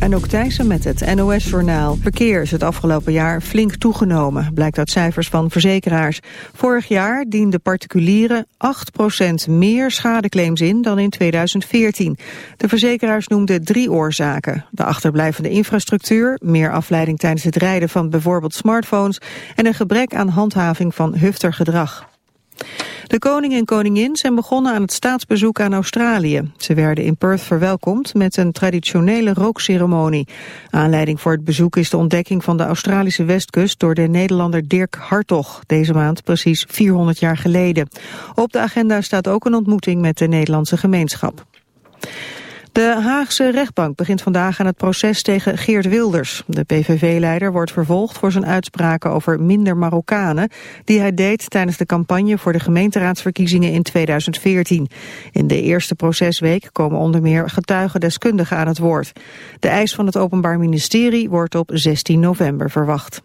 En ook Thijssen met het NOS-journaal. Verkeer is het afgelopen jaar flink toegenomen, blijkt uit cijfers van verzekeraars. Vorig jaar dienden particulieren 8% meer schadeclaims in dan in 2014. De verzekeraars noemden drie oorzaken. De achterblijvende infrastructuur, meer afleiding tijdens het rijden van bijvoorbeeld smartphones... en een gebrek aan handhaving van hufter gedrag. De koning en koningin zijn begonnen aan het staatsbezoek aan Australië. Ze werden in Perth verwelkomd met een traditionele rookceremonie. Aanleiding voor het bezoek is de ontdekking van de Australische westkust door de Nederlander Dirk Hartog, deze maand precies 400 jaar geleden. Op de agenda staat ook een ontmoeting met de Nederlandse gemeenschap. De Haagse rechtbank begint vandaag aan het proces tegen Geert Wilders. De PVV-leider wordt vervolgd voor zijn uitspraken over minder Marokkanen... die hij deed tijdens de campagne voor de gemeenteraadsverkiezingen in 2014. In de eerste procesweek komen onder meer getuigendeskundigen aan het woord. De eis van het Openbaar Ministerie wordt op 16 november verwacht.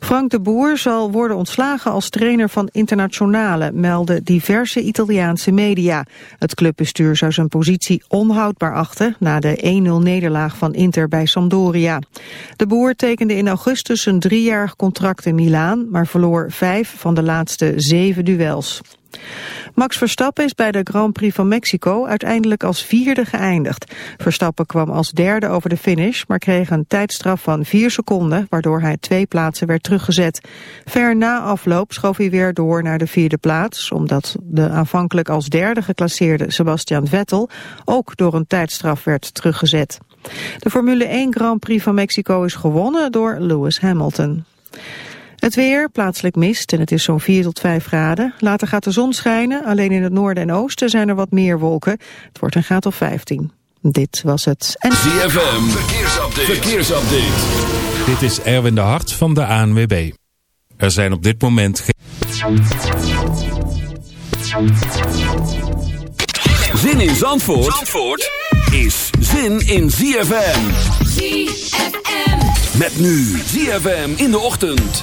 Frank de Boer zal worden ontslagen als trainer van Internationale, melden diverse Italiaanse media. Het clubbestuur zou zijn positie onhoudbaar achten na de 1-0 nederlaag van Inter bij Sampdoria. De Boer tekende in augustus een driejarig contract in Milaan, maar verloor vijf van de laatste zeven duels. Max Verstappen is bij de Grand Prix van Mexico uiteindelijk als vierde geëindigd. Verstappen kwam als derde over de finish, maar kreeg een tijdstraf van vier seconden, waardoor hij twee plaatsen werd teruggezet. Ver na afloop schoof hij weer door naar de vierde plaats, omdat de aanvankelijk als derde geclasseerde Sebastian Vettel ook door een tijdstraf werd teruggezet. De Formule 1 Grand Prix van Mexico is gewonnen door Lewis Hamilton. Het weer, plaatselijk mist en het is zo'n 4 tot 5 graden. Later gaat de zon schijnen, alleen in het noorden en oosten zijn er wat meer wolken. Het wordt een graad of 15. Dit was het. En... ZFM, verkeersupdate. verkeersupdate. Dit is Erwin de Hart van de ANWB. Er zijn op dit moment geen... Zin in Zandvoort, Zandvoort is zin in ZFM. ZFM. Met nu ZFM in de ochtend.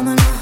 May bless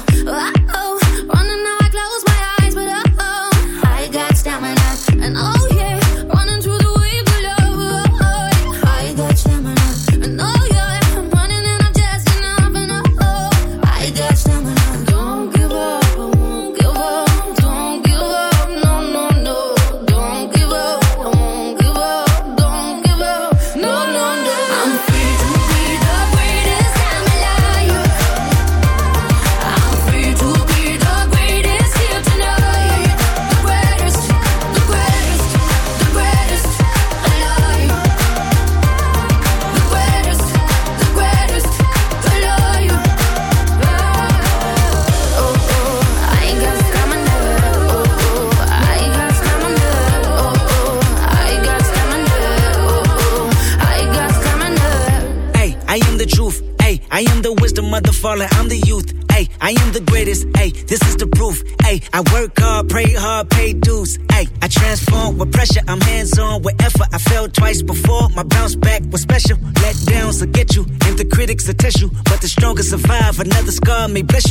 you. I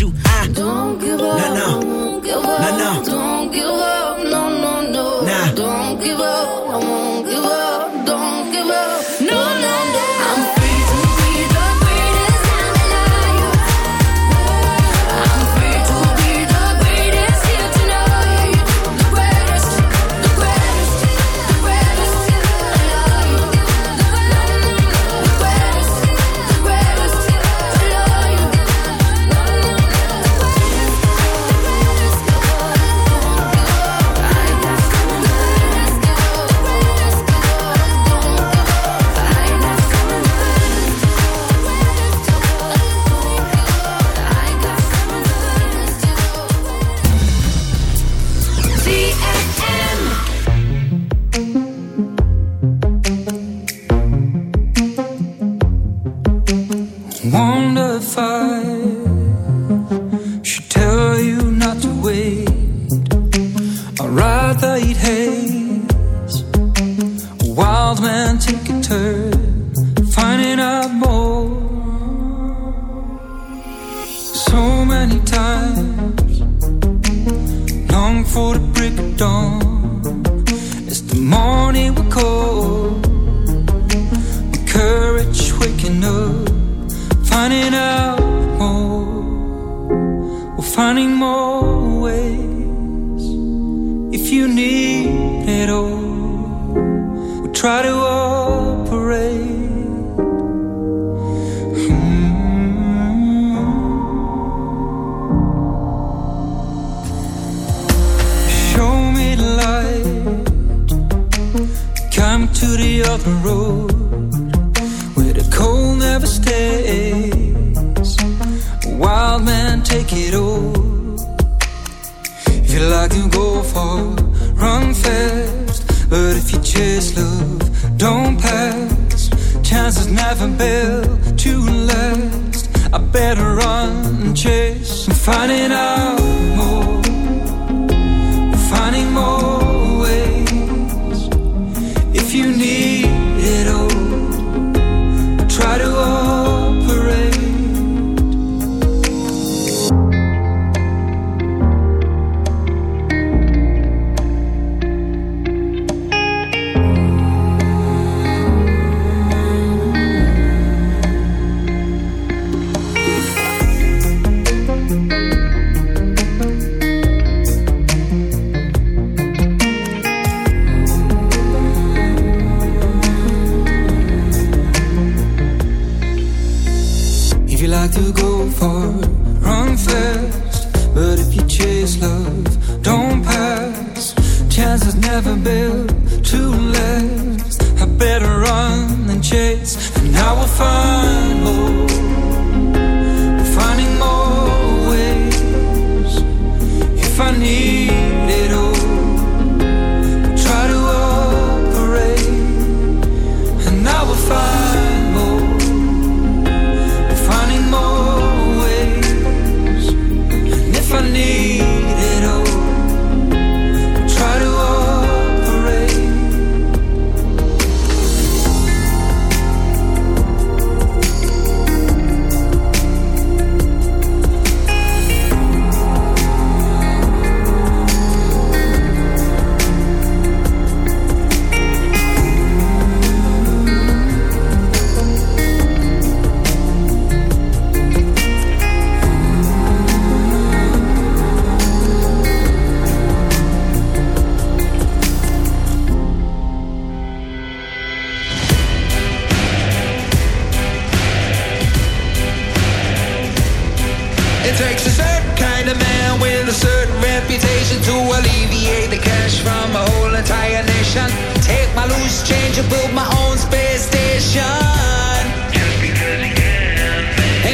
loose change and build my own space station.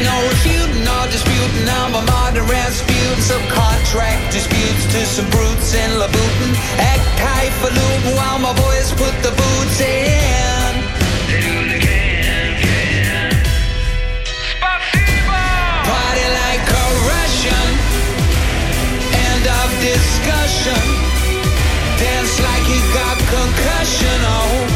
No refuting disputing. I'm a modern disputes to some brutes in Labutin. Act while my put the boots in. They can, can. Party like a Russian. End of discussion concussion. Oh,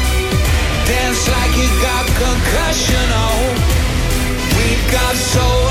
Dance like you got concussion. Oh, we got soul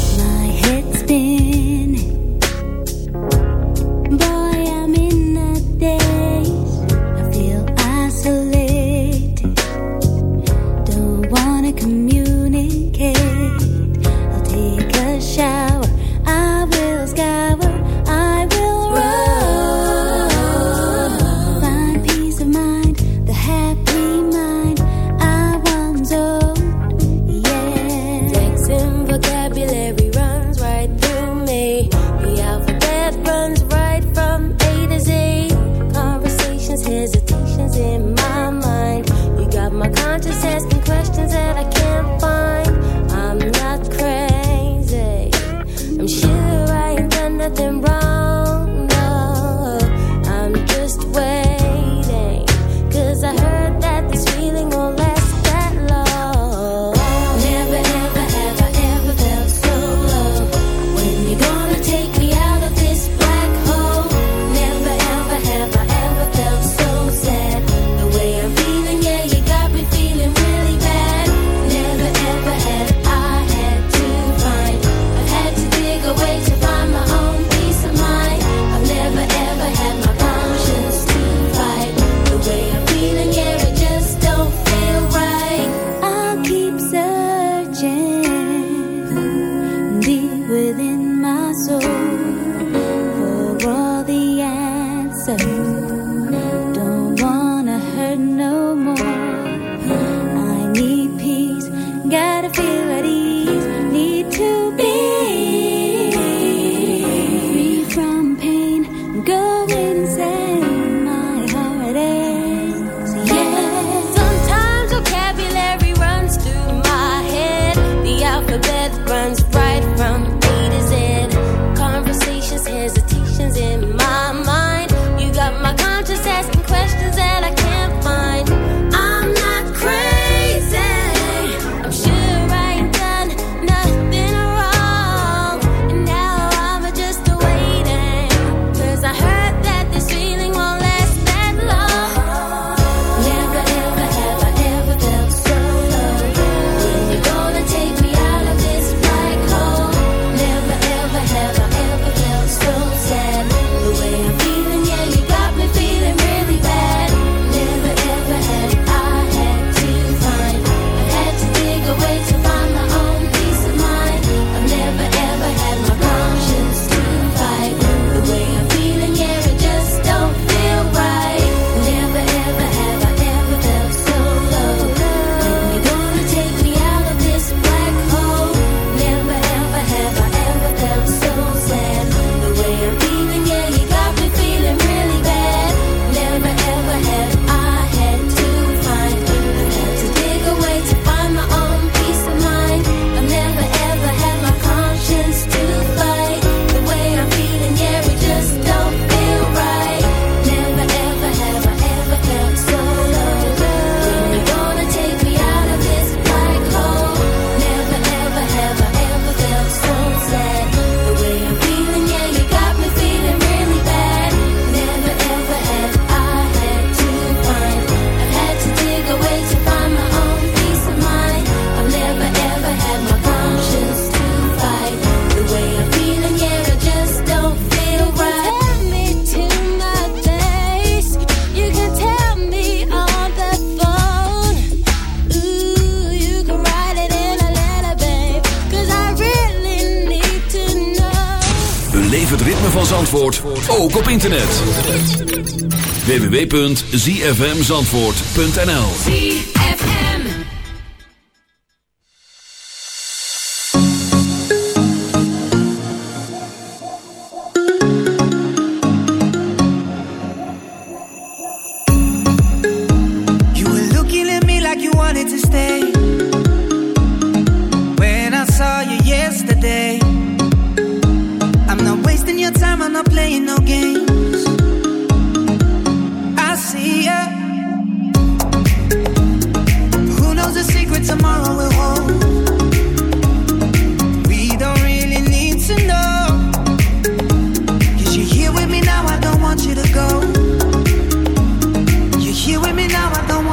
www.zfmzandvoort.nl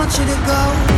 want you to go.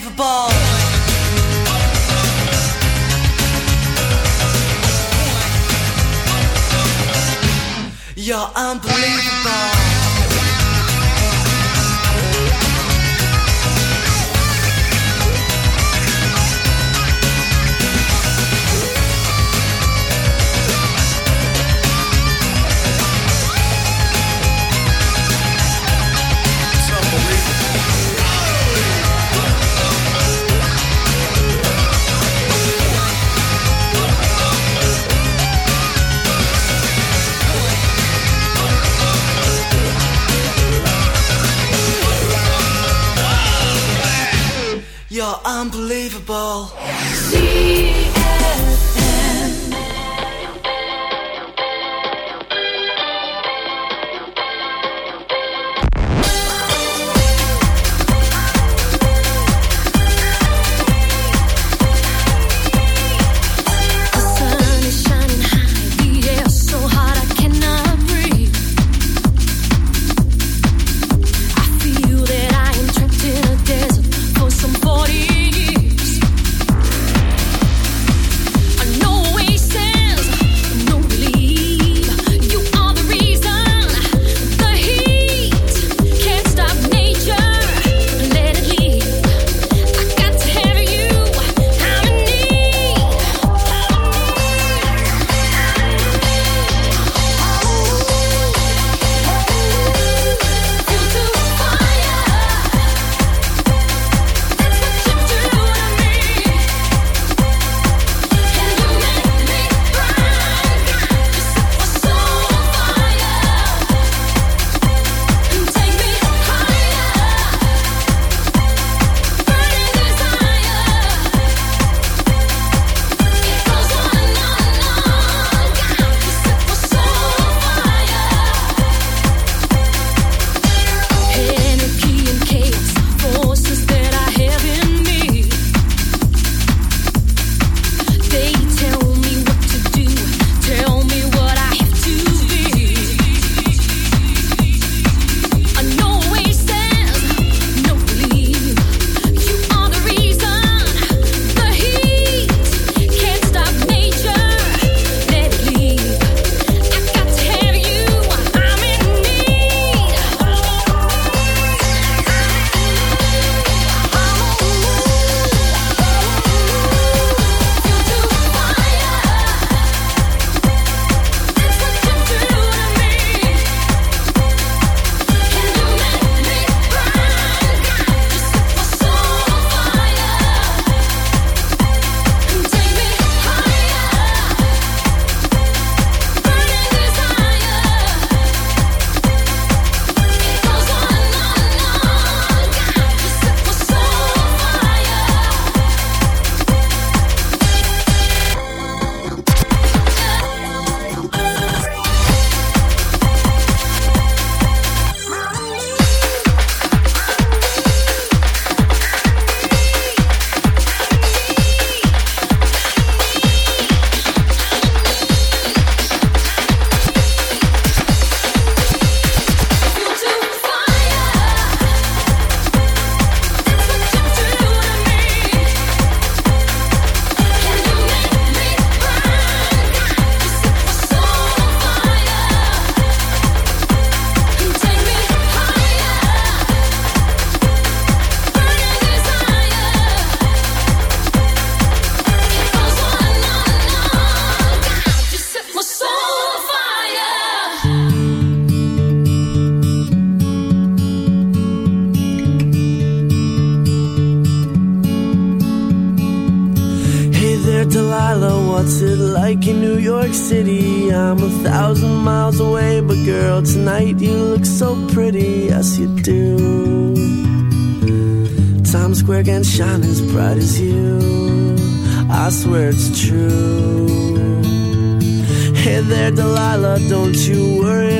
Unbelievable.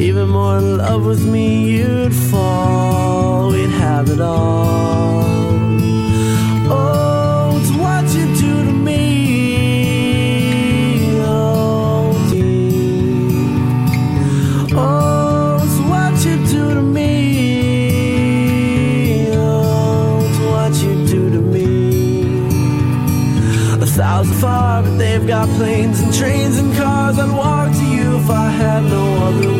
Even more in love with me, you'd fall. We'd have it all. Oh, it's what you do to me. Oh, dear. Oh, it's what you do to me. Oh, it's what you do to me. A thousand far, but they've got planes and trains and cars. I'd walk to you if I had no other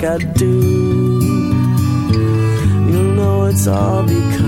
like I do. You'll know it's all because